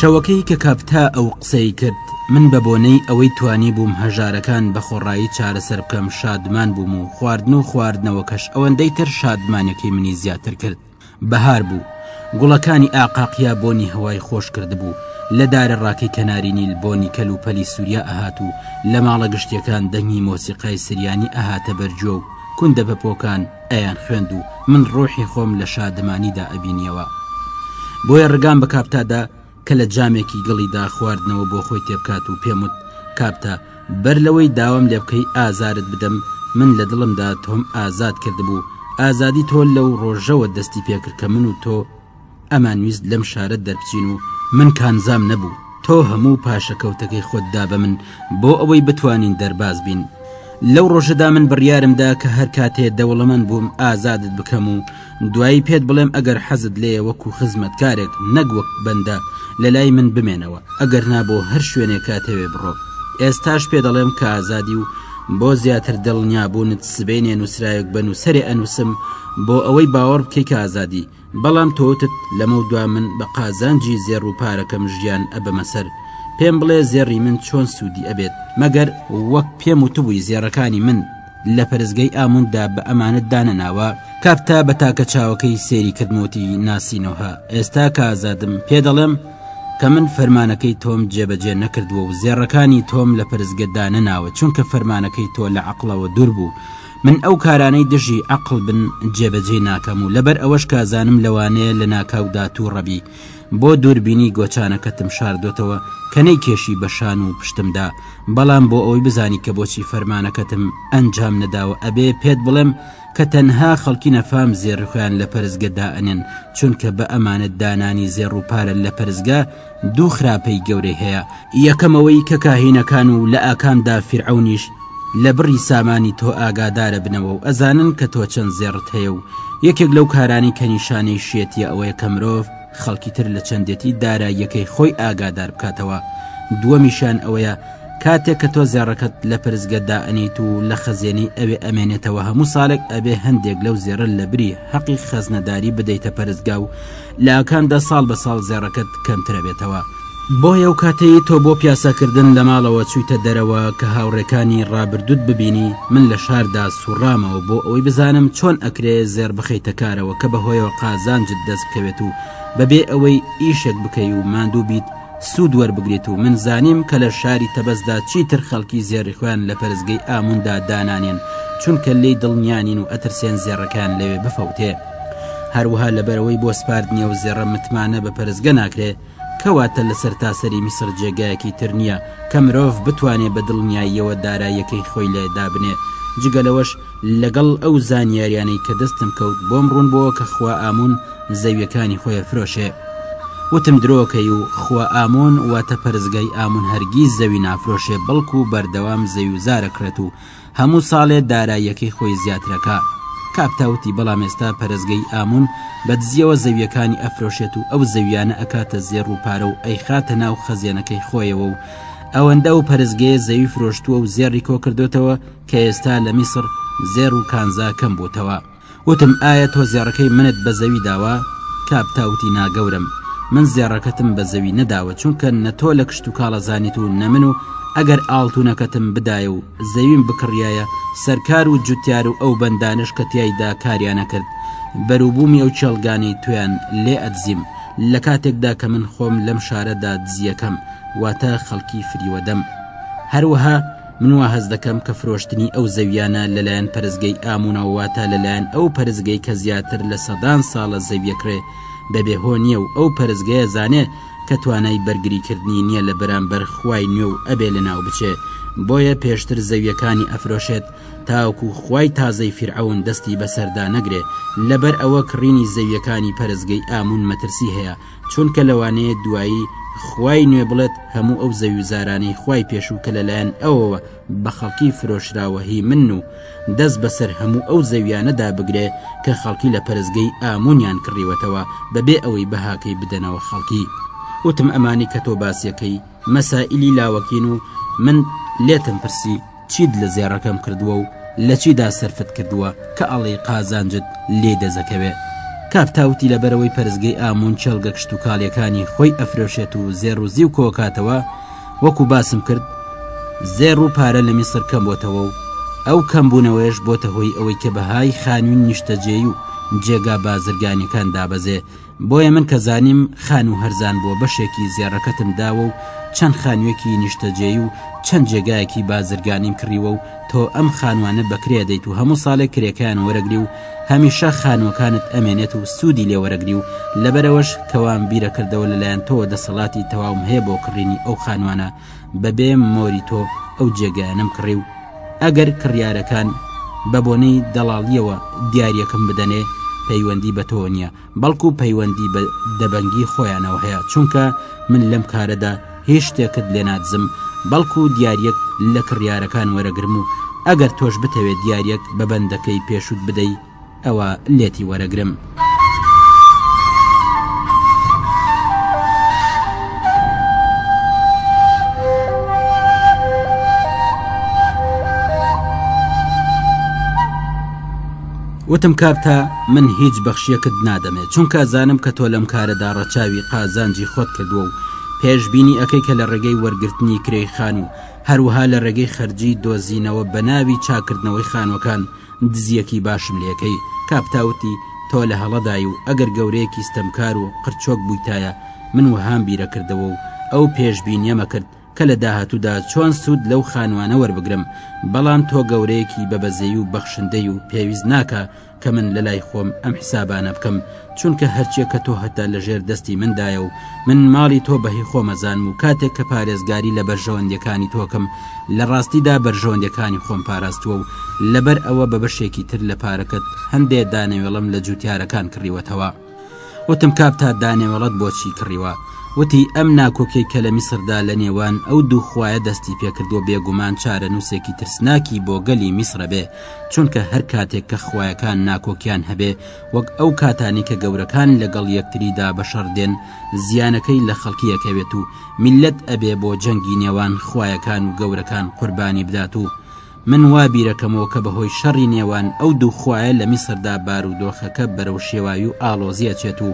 شەوەکەی کە کاپتا ئەو قسەی کرد من بە بۆنەی ئەوەی توانی بووم هەژارەکان بە خۆڕایی چارەسەر بکەم شادمان بووم و خواردن و خواردنەوەکەش ئەوەندەی تر شادمانەکەی منی زیاتر کرد بەهار بوو. گوڵەکانی ئاقاقیا بۆنی هەوای خۆش کردبوو، لە دارە ڕاکەی کەناری نیل بۆنی کەل و پەلی سوریا ئەهات و لە ماڵە گشتیەکان دەنگی مۆسیقای سریانی ئەهاتە بەر گوێ و کوندە بەپۆکان ئەیانخوێند و من ڕۆحی خۆم لە شادمانیدا ئەبینیەوە. بۆیە ڕگام بە کاپتادا کە لە جامێکی گڵیدا خواردنەوە بۆ خۆی تێبکات و پێم وت کاپتە بەر لەوەی داوام لێ بکەی ئازارت بدەم من لە دڵمدا تۆم ئازاد کردبوو ئازادی تۆ لەو ڕۆژەوە دەستی پێکرد کە من و تۆ ئەمان ویست لەم شارەت دەربچین و من کانزام نەبوو تۆ هەموو پاشەکەوتەکەی خۆت دا بە من بۆ ئەوەی بتوانین دەرباز بین لەو ڕۆژەدا من بڕیارمدا کە هەر کاتێ دەوڵەمەند بووم ئازادت بکەم و دوایی پێت بڵێم ئەگەر حەزت لێیە وەکو خزمەتکارێک نەک وەک بەندە لە لای من بمێنەوە ئەگەر نابۆ هەر شوێنێک کاتەوێ بڕۆ ئێستاش پێ دەڵێم کە ئازادی و بۆ زیاتر دڵنیابوونت سبینێ نووسراوێک بە نووسەرێ ئەنووسم بۆ ئەوەی باوەڕ بکەی کە ئازادی بەڵام تۆوتت لەمە دوا من بە قازانجی زێڕ و پارەکەم ژیان ئەبەمە سەر پێم بڵێ زێڕی من چۆن سوودی ئەبێت مەگەر وەک پێم وتبووی زێڕەکانی من لە پەرستگەی ئامونددا بە ئەمانەت دانەناوە کاپتا بە تاکە چاوەکەی سێری کردموتی ناسینەوەها ئێستا کە ئازادم پێ دەڵێم کە من فەرمانەکەی تۆم جێبەجێ نەکردووە و زێڕەکانی تۆم لە پرزگەدا نەناوە چونکە فەرمانەکەی تۆ لە عقلەوە دوور بوو من ئەو کارانەی دژی عقل بن جێبەجێ ناکەم و لەبەر ئەوەش کازانم لەوانەیە لە ناکاودات و ڕەبی بۆ دووربینی گۆچانەکەتم شاردۆتەوە کە نەیکێشی بە شان و پشتمدا بەڵام بۆ ئەوەی بزانی کە بۆچی فەرمانەکەتم ئەنجام نەداوە ئەبێ پێت بڵێم کە تەنها خەڵکی نەفام زێڕخۆیان لە پەرزگەدا ئەنێن چونکە بە ئەمانەت دانانی زێڕ و پارە لە پەرزگە دوو خراپەی گەورەی هەیە یەکەم ئەوەی کە کاهینەکان و لە ئاکامدا فیرعەونیش لە بڕی سامانی تۆ ئاگادارە بنەوە و ئەزانن کە تۆ چەند زێڕت هەیە و یەکێک لەو کارانەی کە نیشانەی شێتیە ئەوەیە کە مرۆڤ خەڵکی تر لە چەندێتی داراییەکەی خۆی ئاگادار بکاتەوە دووەمیشیان ئەوەیە کاتێک کە تۆ زێڕەکەت لە پرزگە دائەنیت و لە خەزێنەی ئەوێ ئەمێنێتەوە هەموو ساڵێک ئەبێ هەندێک لەو زێڕە لە بری هەقی خەزنەداری بدەیتە پەرستگا و لەکاندا ساڵ بە ساڵ زێڕەکەت کەمترەبێتەوە بۆیە و کاتەی تۆ بۆ پیاسەکردن لە ماڵەوە چوویتە دەرەوە کە هاوڕێکانی ڕابردوت ببینی من لە شاردا سوڕامەوە بۆ ئەوەی بزانم چۆن ئەکرێ زێر بخەیتە کارەوە کە بەهۆیەوە قازانجت دەست بکەوێت و بەبێ ئەوەی ئیشێک بکەی و ماندوو بیت سوود وەربگریت و من زانیم کە لە شاری تەبەزدا چیتر خەڵکی زێری خۆیان لە پەرستگەی ئاموندا دانانێن چونکە لێی دڵنیانین و ئەترسێن زێڕەکان لەوێ بفەوتێ. هەروەها لەبەرەوەی بۆ سپاردنیە و زێڕە متمانە بە پەرستگە ناکرێ کەواتە لە سەرتاسەری میسر جێگایەکی تر نییە کە مرۆڤ بتوانێ بە دڵنیاییەوە داراییەکەی خۆی لێ دابنێ جگە لەوەش لەگەڵ ئەو زانیاریانەی کە دەستم کەوت بۆم ڕوون بۆوە کە خوا ئامون زەویەکانی خۆی فرۆشێ وتم درۆکەی و خوا ئامۆن واتە پەرستگای ئامون هەرگیز زەوی نافرۆشێ بەڵکو بەردەوام زەوی و زارەکڕێت و هەموو ساڵێ داراییەکەی خۆی زیاترەکا. کاک تا وتی بەڵام ئێستا پەرەسگەی ئامون بە دزیەوە زەویەکانی ئەفرۆشێت و ئەو زەویانە ئەکاتە زێڕ و پارە و ئەیخاتە ناو خەزێنەکەی خۆیەوە و ئەوەندە ئەو پەرەسگەیە زەوی فرۆشتووە و زێڕی کۆکردۆتەوە کە ئێستا لە میسڕ زێڕ و کانزا کەم بووتەوە. وتم، ئایا تۆ زێڕەکەی منت بە زەوی داوە؟ کاپتا وتی، نا گەورەم، من زێڕەکەتم بە زەوی نەداوە، چونکە نە تۆ لە کشتوکاڵ ئەزانیت و نە من و ئەگەر ئاڵتونەکەتم بدایە و زەویم بکڕیایە سەرکار و جوتیار و ئەو بەندانەش کە تیایدا کاریان ئەکرد بەروبومی ئەو کێڵگانەی تۆیان لێ ئەدزیم لە کاتێکدا کە من خۆم لەم شارەدا دزیەکەم واتە خەڵکی فریوەدەم هەروەها من وا هەست دەکەم کە فرۆشتنی ئەو زەوییانە لەلایەن پەرستگەی ئاموونەوە واتە لەلایەن ئەو پەرستگەی کە زیاتر لە سەدان ساڵە زەویەکڕێ بەبێ هۆ نییە و ئەو پەرستگەیە زانێ کە توانای بەرگریکردنی نییە لە بەرامبەر خوای نوێ و ئەبێ لەناو بچێ بۆیە پێشتر زەوییەکانی ئەفرۆشێت تاوەکو خوای تازەی فیرعەون دەستی بەسەردا نەگرێ لەبەر ئەوە کڕینی زەوییەکانی پەرستگەی ئاموون مەترسی هەیە چونکە لەوانەیە دوایی خوای نوێ بڵێت هەموو ئەو زەویوزارانەی خوای پێشوو کە لەلایەن ئەوەوە بە خەڵکی فرۆشراوە هی من و دەست بەسەر هەموو ئەو زەویانەدا بگرێ کە خەڵکی لە پەرستگەی ئامونیان کڕیوەتەوە بەبێ ئەوەی بەهاکەی بدەنەوە خەڵکی وتم ئەمانی کە تۆ باسیەکەی مەسائیلی لاوەکین و من لێتم پرسی چیت لە زێڕەکەم کردوە و لەچیدا سەرفت کردوە کە ئەڵێی قازانجت لێی دەزەکەوێ؟ کاپتا وتی لەبەرئەوەی پەرستگەی ئامون کێڵگە کشتوکاڵیەکانی خۆی ئەفرۆشێت و زێڕ و زیو کۆکاتەوە وەکو باسم کرد زێڕ و پارە لە میسر کەم بۆتەوە و ئەو کەم بونەوەیەش بۆتە هۆی ئەوەی کە بەهای خانوین نیشتەجێی و جێگا بازرگانیەکان دابەزێ بۆیە من کە زانیم خانوو هەرزان بووە بەشێکی زێڕەکەتم داوە و چەند خانوویەکی نیشتەجێی و چەند جێگایەکی بازرگانیم کڕیوە و تۆ ئەم خانوانە بەکرێ دەیت و هەموو ساڵێک کرێکان وەرەگری و هەمیشە خانووەکانت ئەمێنێت و سوودی لێوەرەگری و لەبەرەوەش کەوام بیرەکردەوە لەلایەن تۆوە دەسەڵاتی تەواوم هەیە بۆ کڕینی ئەو خانوانە بەبێ مۆری تۆ ئەو جێگەیانەم کڕی و ئەگەر کڕیارەکان بە بۆنەی دەڵاڵیەوە دیارەکەم بدەنێ پەیوەندی بە تۆ نییە بەڵکو پەیوەندی بە دەبەنگی خۆیانەوە هەیە چونکە من لەم کارەدا هیچ شتێکت لێ نادزم بەڵکو دیارەک لە کڕیارەکان وەرەگرم و ئەگەر تۆش بتەوێت دیارەک بە بەندەکەی پێشوت بدەیت ئەوە لێتی وەرەگرم. وتم کارتە من هیچ بەخشیەکت نادەمێت چونکە زانم کە تۆ لەم کارەدا ڕەچاوی قازانجی خۆت کردووە و پێشببینی ئەەکەی کە لە ڕێگەی وەرگرتنی کرێی خان و هەروەها لە ڕێگەی خەرجی دۆزینەوە بە ناوی چاکردنەوەی خانوەکان دزیەکی باشم لێکەی کاپتا وتی تۆ لە هەڵەدای و ئەگەر گەورەیەکی ستەمکار و قرچۆک بویتایە من وەهام بیرەکردەوە و ئەو پێشبینیەمەکرد کە لە داهاتوودا چۆن سوود لەو خانوانە وەربگرم بەڵام تۆ گەورەیەکی بە بەزەی و بەخشندەی و پێویست ناکا کە من لە لای خۆم ئەم حسابانە بکەم چونکە هەرچیە کە تۆ هەتا لە ژێر دەستی مندایە و من ماڵی تۆ بەهی خۆمەزانم و کاتێک کە پارێزگاری لە بەرژەوەندەکانی تۆکەم لە ڕاستیدا بەرژەوەندەکانی خۆم پاراستووە و لەبەر ئەوە بە بەشێکی تر لە پارەکەت هەندێ دانەوێڵم لە جوتیارەکان کڕیوەتەوە. وتم کاک تا دانەوێڵەت بۆچی کڕیوە؟ وتی، ئەم ناکۆکیەی کە لە میسردا لە نێوان ئەو دوو خوایە دەستی پێکردووە بێگومان چارەنووسێکی ترسناکی بۆ گەلی میسرە بێ، چونکە هەر کاتێک کە خوایەکان ناکۆکیان هەبێ وەک ئەو کاتانەی کە گەورەکان لەگەڵ یەکتریدا بە شەڕ دێن زیانەکەی لە خەڵکی ئەکەوێت و میللەت ئەبێ بۆ جەنگی نێوان خوایەکان و گەورەکان قوربانی بدات و من وا بیرەکەمەوە کە بەهۆی شەڕی نێوان ئەو دوو خوایە لە میسردا بارودۆخەکە بەرەو شێواوی و ئاڵۆزی ئەچێت و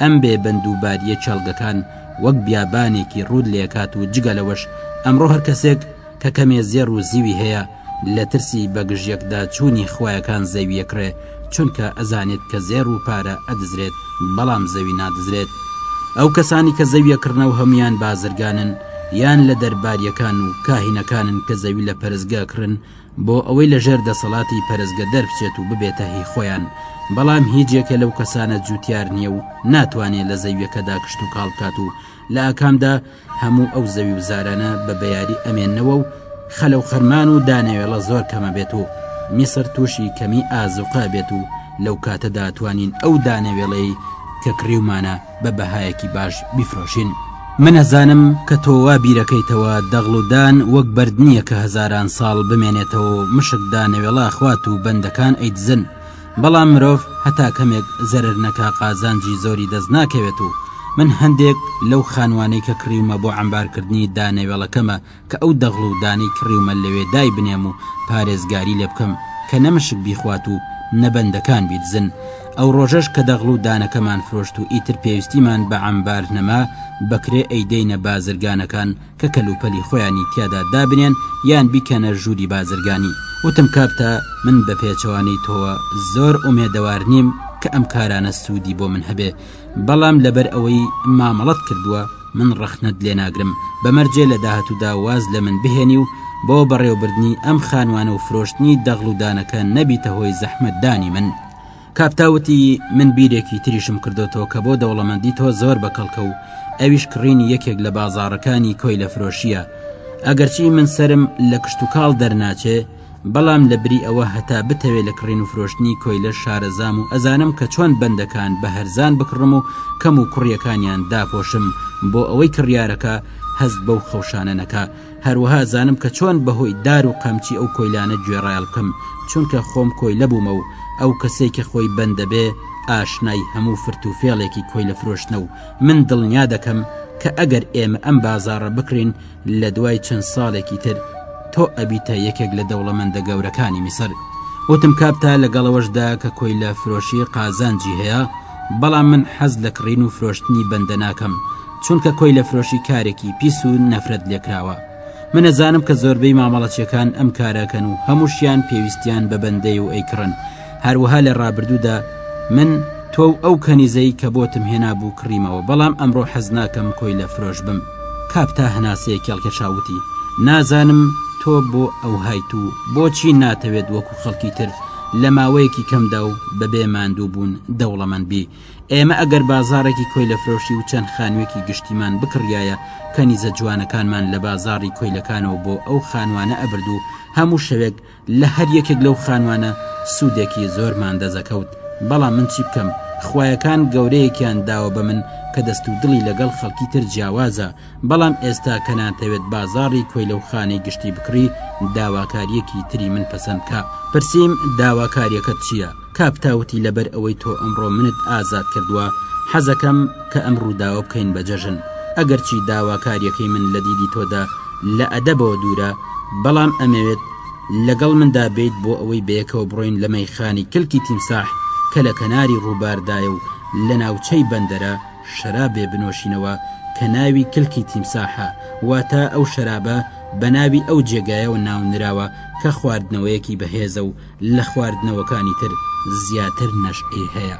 ئەم بێ بەند و باریە کێڵگەکان وەک بیابانێکی ڕوود لێکات و جگە لەوەش ئەمڕۆ هەر کەسێک کە کەمێ زێڕ و زیوی هەیە لە ترسی بەگژیەکدا چوونی خوایەکان زەویەکڕێ چونکە ئەزانێت کە زێڕ و پارە ئەدزرێت بەڵام زەوی نادزرێت ئەو کەسانی کە زەویە کڕنەوە هەموان بازرگانن یان لە دەرباریەکان و کاهینەکانن کە زەوی لە پەرستگە ئەکڕن بۆ ئەوەی لە ژێر دەسەڵاتی پەرستگە دەربچێت و ببێتە هی خۆیان بەڵام هیچ یەکێ لەو کەسانە جوتیار نیە و ناتوانێت لە زەویەکەدا کشتوکاڵ بکات و لە ئاکامدا هەموو ئەو زەوی و زارانە بە بەیاری ئەمێننەوە و خەلەو خەرمان و دانەوێڵە زۆر کەمەبێت و میسر تووشی کەمی ئازوقە ئەبێت و لەو کاتەدا ئەتوانین ئەو دانەوێڵەی کە کڕیومانە بە بەهایەکی باش بیفرۆشین. من ئەزانم کە تۆ وا بیرەکەیتەوە دەغڵ و دان وەک بەرد نییە کە هەزاران ساڵ بمێنێتەوە و مشک دانەوێڵە ئەخوات و بەندەکان ئەیدزن، بەڵام مرۆڤ هەتا کەمێک زەرەر نەکا قازانجی زۆری دەست ناکەوێت و من هەندێک لەو خانوانەی کە کڕیومە بۆ عەمبارکردنی دانەوێڵەکەمە کە ئەو دەغڵ و دانەی کڕیومە لەوێ دایبنێم و پارێزگاری لێ بکەم کە نە مشک بیخوات و نە بەندەکان بیدزن ئەو ڕۆژەش کە دەغڵ و دانەکەمان فرۆشت و ئیتر پێویستیمان بە عەمبار نەما بەکرێ ئەیدەینە بازرگانەکان کە کەلوپەلی خۆیانی تیادا دابنێن یان بیکەنە ژووری بازرگانی. وتم کاپتا من بە پێچەوانەی تۆوە زۆر ئومێدەوار نیم کە ئەم کارانە سوودی بۆ من هەبێ، بەڵام لەبەر ئەوەی مامەڵەت کردووە من ڕەخنەت لێ ناگرم، بە مەرجێ لە داهاتوودا واز لە من بهێنی و بۆ بەڕێوەبردنی ئەم خانووانە و فرۆشتنی دەغڵ و دانەکە نەبیتە هۆی زەحمەتدانی من. کاپتا وتی من بیرێکی تریشم کردۆتەوە کە بۆ دەوڵەمەندی تۆ زۆر بەکەڵکە و ئەویش کڕینی یەکێک لە بازاڕەکانی کۆی لە فرۆشیە ئەگەرچی من سرم لە کشتتوکاڵ دەرناچێ بەڵام لە بری ئەوە هەتا بتەوێت لە کڕین و فرۆشتنی کۆی لە شارەزام و ئەزانم کە چۆن بەندەکان بە هەرزان بکڕم و کەم و کوڕیەکانیان داپۆشم بۆ ئەوەی کڕیارەکە هەست بەو خەوشانە نەکە هەروەها زانم کە چۆن بەهۆی دار و قەمچی ئەو کۆیلانە گوێڕایەڵکەم چونکە خۆم کۆیلە بوومە و ئەو کەسەی کە خۆی بەندەبێ ئاشنای هەموو فرت و فێڵێکی کۆیلە فرۆشتنە و من دڵنیا دەکەم کە ئەگەر ئێمە ئەم بازاڕە بکرین لە دوای چەند ساڵێکی تر تۆ ئەبیتە یەکێک لە دەوڵەمەندە گەورەکانی میسر وتم کاپتا لەگەڵەوەشدا کە کۆیلە فرۆشی قازانجی هەیە بەڵام من حەز لە کڕین و فرۆشتنی بەندە ناکەم چونکە کۆی لە فرۆشی کارێکی پیس و نەفرەت لێکراوە منەزانم کە زۆربەی مامەڵەچەکان ئەم کارەکەن و هەمووشیان پێویستیان بە بەندەی و ئەیکڕن هەروەها لە ڕابردوودا من تۆ و ئەو کەنیزەی کە بۆتم هێنا بوو کڕیمەوە بەڵام ئەمڕۆ حەز ناکەم کۆی لە فرۆش بم کاپتا هەناسەیە کێڵکە چاوتی نازانم تۆ بۆ ئەو هایت و بۆچی ناتەوێت وەکو خەڵکی تر لە ماوەیەکی کەمدا و بەبێ ماندوو بوون دەوڵەمەند بی ئێمە ئەگەر بازارێکی کۆیلەفرۆشی و چەند خانوێکی گشتیمان بکڕایە کەنیزە جوانەکانمان لە بازاری کۆیلەکانەوە بۆ ئەو خانوانە ئەبرد و هەموو شەوێک لە هەر یەکێک لەو خانوانە سوودێکی زۆرمان دەزەکەوت بەڵام من چی بکەم خویەکان گەورەیەکیان داوە بە من کە دەست و دڵی لەگەڵ خەڵکی تر جیاوازە و بەڵام ئێستا کە ناتەوێت بازاڕی کۆیلە و خانەی گشتی بکڕی داواکاریەکی تری من پەسەندکە پرسییم داواکاریەکەت چییە؟ کاپتاوتی لەبەر ئەوەی تۆ ئەمڕۆ منت ئازاد کردووە حەزەکەم کە ئەم ڕووداوە بکەین بە جەژن ئەگەرچی داواکاریەکەی من لە دیدی تۆدا لە ئەدەبەوە دوورە بەڵام ئەمەوێت لەگەڵ مندا بیت بۆ ئەوەی بەیەکەوە بڕۆین لە مەیخانی کلکی تیمساح کە لە کەناری ڕووباردایە و لە ناوچەی بەندەرە شەرابێ بنۆشینەوە کە ناوی کلکی تیمساحە واتە ئەو شەرابە بە ناوی ئەو جێگایەوە ناونراوە کە خواردنەوەیەکی بەهێزە و لە خواردنەوەکانی تر زیاتر نەشئەی هەیە.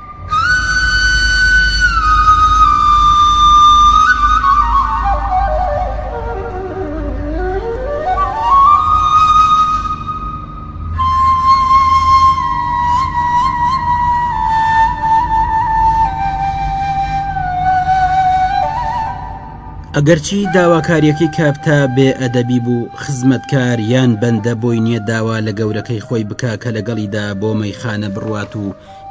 ئەگەرچی داواکاریەکەی کاپتا بێ ئەدەبی بوو خزمەتکار یان بەندە بۆی نییە داوا لە گەورەکەی خۆی بکا کە لەگەڵیدا بۆ مەیخانە بڕوات و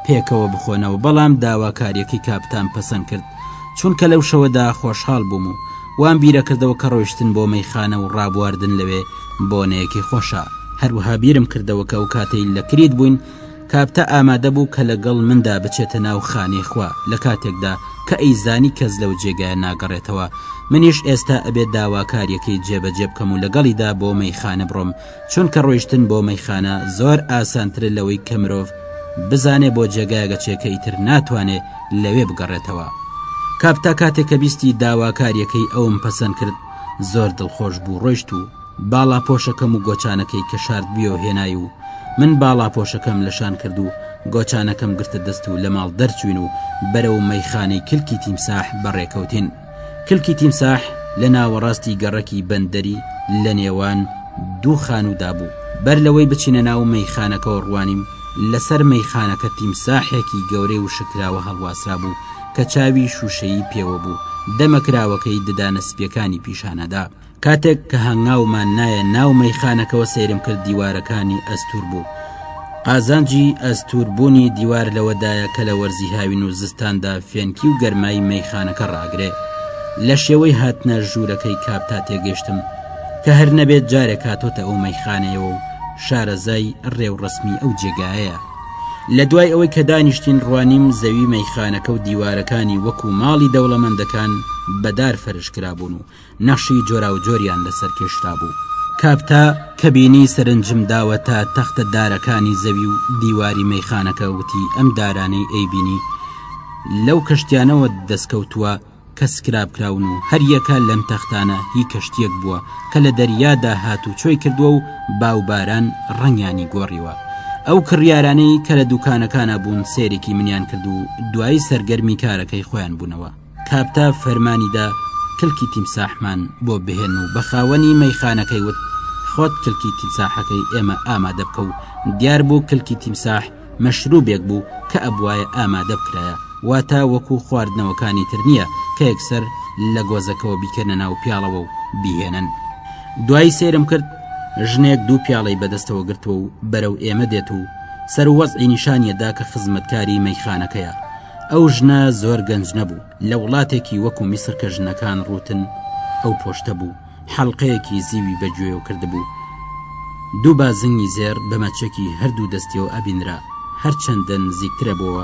پێکەوە بخۆنەوە بەڵام داواکاریەکەی کاپتان پەسەند کرد چونکە لەو شەوەدا خۆشحاڵ بووم و وام بیرەکردەوە کە ڕۆیشتن بۆ مەیخانە و ڕابواردن لەوێ بۆنەیەکی خۆشە هەروەها بیرم کردەوە کە ئەو کاتەی لە کریت بووین کاپتە ئامادە بوو کە لەگەڵ مندا بچێتە ناو خانەی خوا لە کاتێکدا کە ئەیزانی کەس لەو جێگایە ناگەڕێتەوە منیش ئێستا ئەبێ داواکاریەکەی جێبەجێ بکەم و لەگەڵیدا بۆ مەیخانە بڕۆم چونکە ڕۆیشتن بۆ مەیخانە زۆر ئاسانترە لەوەی کە مرۆڤ بزانێ بۆ جێگایە گەچێکە ئیتر ناتوانێ لەوێ بگەڕێتەوە کاپتا کاتێک کە بیستی داواکاریەکەی ئەوم پەسەند کرد زۆر دڵخۆش بوو ڕۆیشت و باڵا پۆشەکەم و گۆچانەکەی کە شارد بیۆ هێنای و من باڵا پۆشەکەم لەشان کرد و گۆچانەکەم گرتە دەست و لە ماڵ دەرچوین و بەرەو مەیخانەی کلکی تیمساح بەڕێکەوتین کلکی تیمساح لە ناوەڕاستی گەڕەکی بەندەری لە نێوان دوو خانوودا بوو بەر لەوەی بچینە ناو مەیخانەکەەوە ڕوانیم لەسەر مەیخانەکە تیمساحێکی گەورەی وشکراوە هەڵواسرا بوو کە چاوی شووشەیی پێوە بوو دەمە کراوەکەی ددانە سپیەکانی پیشانەدا کاتێک کە هەنگاومان نایە ناو مەیخانەکەوە سەیرم کرد دیوارەکانی ئەستوور بوو قازانجی ئەستوور بوونی دیوار لەوەدایە کە لە وەرزی هاوین و زستاندا فێنکی و گەرمایی مەیخانەکە ڕاگرێ لە شێوەی هاتنە ژوورەکەی کاپتا تێگەشتم کە هەر نەبێت جارێک هاتۆتە ئەو مەیخانەیەوە و شارەزای ڕێوڕسمی ئەو جێگایە لە دوای ئەوەی کە دانیشتین ڕوانیم زەوی مەیخانەکە و دیوارەکانی وەکو ماڵی دەوڵەمەندەکان بەدار فەرش کرابوون و نەخشی جۆراوجۆریان لەسەر کێشرابوو. کاپتا کە بینی سەرنجم داوەتە تەختە دارەکانی زەوی و دیواری مەیخانەکە وتی ئەم دارانەی ئەیبینی لەو کەشتیانەوە دەستکەوتووە کە سکرابکراون و هەریەکە لەم تەختانە هی کەشتیەک بووە کە لە دەریادا هاتوچۆی کردووە و با و باران ڕەنگیانی گۆڕیوە ئەو کڕیارانەی کە لە دوکانەکانا بوون سەیرێکی منیان کرد و دوایی سەرگەرمی کارەکەی خۆیان بوونەوە. کاپتاڤ فەرمانی دا کلکی تیمساحمان بۆ بهێن و بە خاوەنی مەیخانەکەی وت خۆت کلکی تیمساحەکەی ئێمە ئامادە بکە و دیار بوو کلکی تیمساح مەشروبێک بوو کە ئەبواە ئامادە بکرایە واتا وەکو خواردنەوەکانی تر نییە کە یەکسەر لە گۆزەکەوە بیکەنە ناو پیاڵەوە و بیهێنن دوایی سێرم کرد ژنێک دوو پیاڵەی بەدەستەوە گرتووە و بەرەو ئێمە دێت و سەر وەزعی نیشانیەدا کە خزمەتکاری مەیخانەکەیە ئەو ژنە زۆر گەنج نەبوو لە وڵاتێکی وەکو میسر کە ژنەکان ڕوتن ئەو پۆشتە بوو حەڵلقەیەکی زیوی بە گوێ و کردبوو دوو بازنگی زێر بەمەچەکی هەردوو دەستیەوە ئەبینرا هەرچەندە نزیکترە بۆوە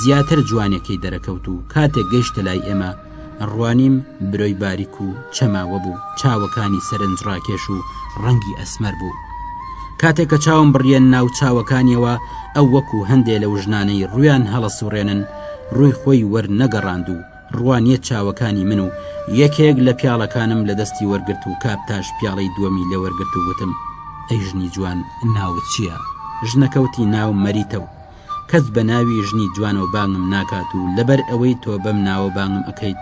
زیاتر جوانەکەی دەرەکەوت و کاتێک گەیشتە لای ئێمە ڕوانیم برۆی باریک و چەماوە بوو چاوەکانی سەرنجڕاکێش و ڕەنگی ئەسمەر بوو کاتێک کە چاوم بڕیەن ناو چاوەکانیەوە ئەو وەکو هەندێ لە وژنانەی ڕویان هەڵە سوڕێنن ڕووی خۆی وەر نەگەڕاند و ڕوانیە چاوەکانی من و یەکێک لە پیاڵەکانم لە دەستی وەرگرت و کاپتاش پیاڵی دووەمی لێ وەرگرت و وتم ئەی ژنی جوان ناوت چییە؟ ژنەکەوتی ناو مەریتە و کەس بە ناوی ژنی جوانەوە بانگم ناکات و لەبەر ئەوەی تۆ بەم ناوە بانگم ئەکەیت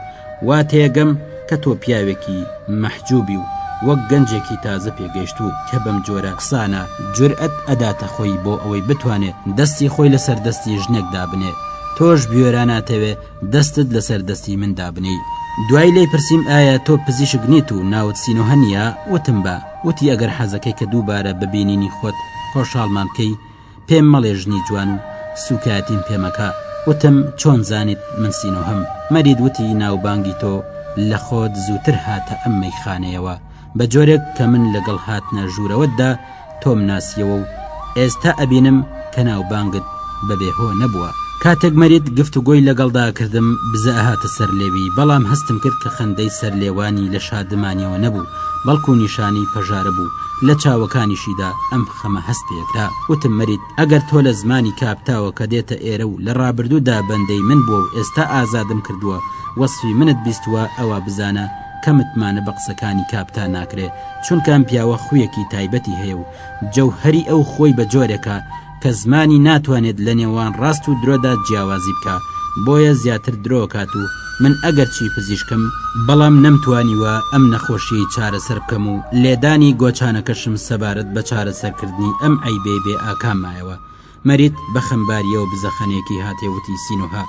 وا تێگەم کە تۆ پیاوێکی مەحجوبی و وەک گەنجێکی تازە پێگەیشتوو کە بەم جۆرە قسانە جورئەت ئەداتە خۆی بۆ ئەوەی بتوانێت دەستی خۆی لەسەر دەستی ژنێک دابنێ تۆش بوێرا ناتەوێ دەستت لەسەر دەستی من دابنی دوای لی پرسیم ئایا تۆ پزیشک نیت و ناوت سینۆهە نیە وتم بە وتی ئەگەر حەزەکەی کە دووبارە ببینینی خۆت خۆشحاڵمان بکەی پێم مەڵێ ژنی جوان و سوکایەتیم پێمەکە وتم چۆن زانیت من سینۆهەم مەرید وتی ناوبانگی تۆ لە خۆت زووتر هاتە ئەم مەیخانەیەوە بە جۆرێک کە من لەگەڵ هاتنە ژوورەوەتدا تۆم ناسیەوە و ئێستا ئەبینم کە ناوبانگت بەبێ هۆ نەبووە کاتێک مەرید گفت و گۆی لەگەڵدا کردم بزە هاتە سەر لێوی بەڵام هەستم کرد کە خەندەی سەر لێوانی لە شادمانیەوە نەبوو بەڵکو نیشانەی پەژارە بوو لە چاوەکانیشیدا ئەم خەمە هەستێکە وتم، مەرید، ئەگەر تۆ لە زمانی کاپتاوە کە دێتە ئێرە و لە ڕابردوودا بەندەی من بووە و ئێستا ئازادم کردووە، وەسفی منت بیستووە، ئەوا بزانە کە متمانە بە قسەکانی کاپتا ناکرێ، چونکە ئەم پیاوە خوویەکی تایبەتی هەیە و جەوهەری ئەو خۆی بە جۆرێکە کە زمانی ناتوانێت لە نێوان ڕاست و درۆدا جیاوازی بکا، بۆیە زیاتر درۆ ئەکات و من ئەگەرچی پزیشکم، بەڵام نەمتوانیوە ئەم نەخۆشییەی چارەسەر بکەم و لێدانی گۆچانەکەشم سەبارەت بە چارەسەرکردنی ئەم عەیبەی بێ ئاکام مایەوە. مەریت بە خەمبارییەوە بزەخەنێکی هاتێ وتی سینوها،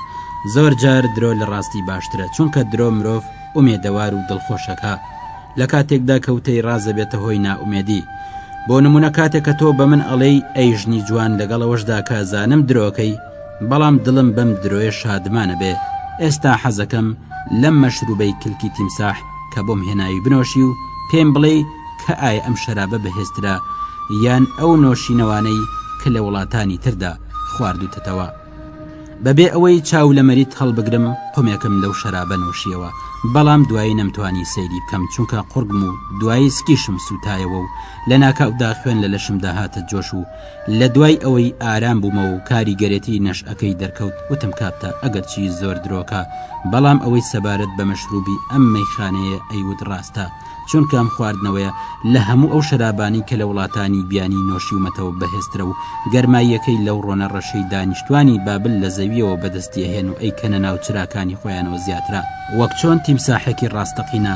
زۆر جار درۆ لە ڕاستی باشترە، چونکە درۆ مرۆڤ ئومێدەوار و دڵخۆش ئەکا، لە کاتێکدا کە وتەی ڕاز ئەبێتە هۆی نائومێدی. بۆ نموونە کاتێ کە تۆ بە من ئەڵێی ئەی ژنی جوان لەگەڵ ئەوەشدا کە ئەزانم درۆ ئەکەی، بەڵام دڵم بەم درۆیە شادمانە بێ ئێستا حەزەکەم لەم مەشروبەی کلکی تیمساح کە بۆم هێناوی بنۆشی و پێم بڵێی کە ئایە ئەم شەرابە بەهێزترە یان ئەو نۆشینەوانەی کە لە وڵاتانی تردا خواردوتەتەوە بەبێ ئەوەی چاو لە مەریت هەڵبگرم قومێکم لەو شەرابە نۆشیەوە بەڵام دوایی نەمتوانی سەیری بکەم چونکە قوڕگم و دوایی سکیشم سوتایەوە و لە ناکاودا خوێن لە لەشمدا هاتە جۆش و لە دوای ئەوەی ئارام بوومە و کاریگەرێتی نەشئەکەی دەرکەوت وتم کاپتا ئەگەرچی زۆر درۆکە بەڵام ئەوەی سەبارەت بە مەشروبی ئەم مەیخانەیە ئەیوت ڕاستە چونکەم خواردنەوەیە لە هەموو ئەو شەرابانی کە لە وڵاتانی بیانی نۆشیومەتەوە بەهێزترە و گەرماییەکەی لەو ڕۆنە ڕەشەی دانیشتوانی بابل لە زەویەوە بەدەستیەهێن و ئەیکەنە ناو چراکانی خۆیانەوە زیاترە وەک چۆن تیمساحێکی ڕاستەقینە.